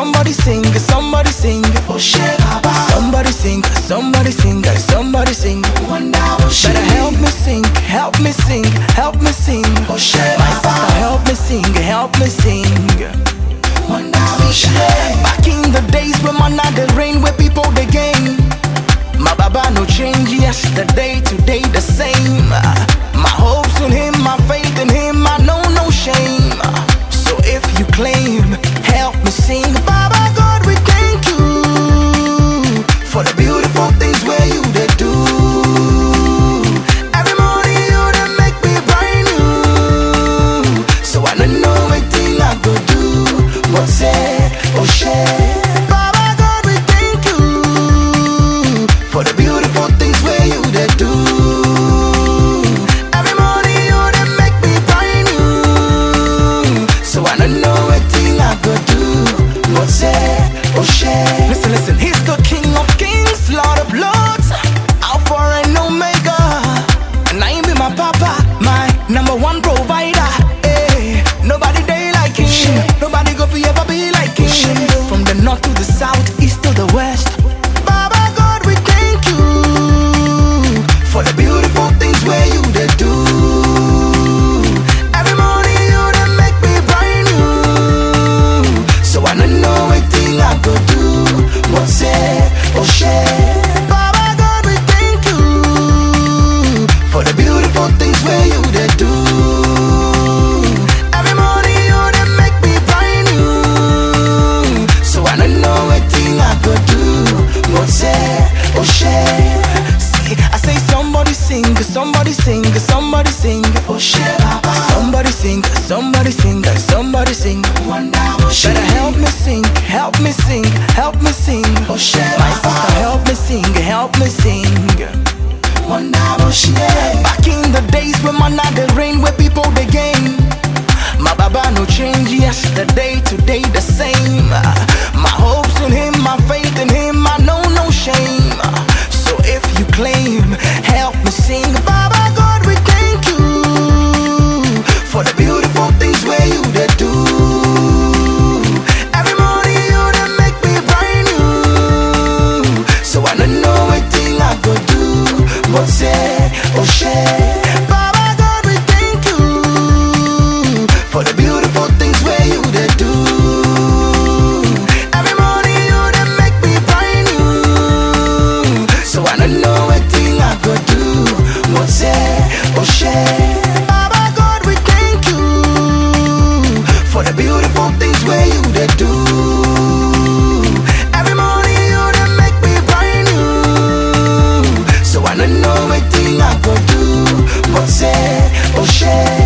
Somebody sing, somebody sing. Oshe Baba. Somebody sing, somebody sing, somebody sing. Better help me sing, help me sing, help me sing. Oshe Baba. Help me sing, help me sing. Oshe. Back in the days when man had rain, where people the game. My Baba no change, yes você. to the south, east to the west. Baba God, we thank you for the beautiful things where you Somebody sing, somebody sing. Somebody sing, somebody sing, somebody sing. Better help me sing, help me sing, help me sing. My sister, help me sing, help me sing. yeah.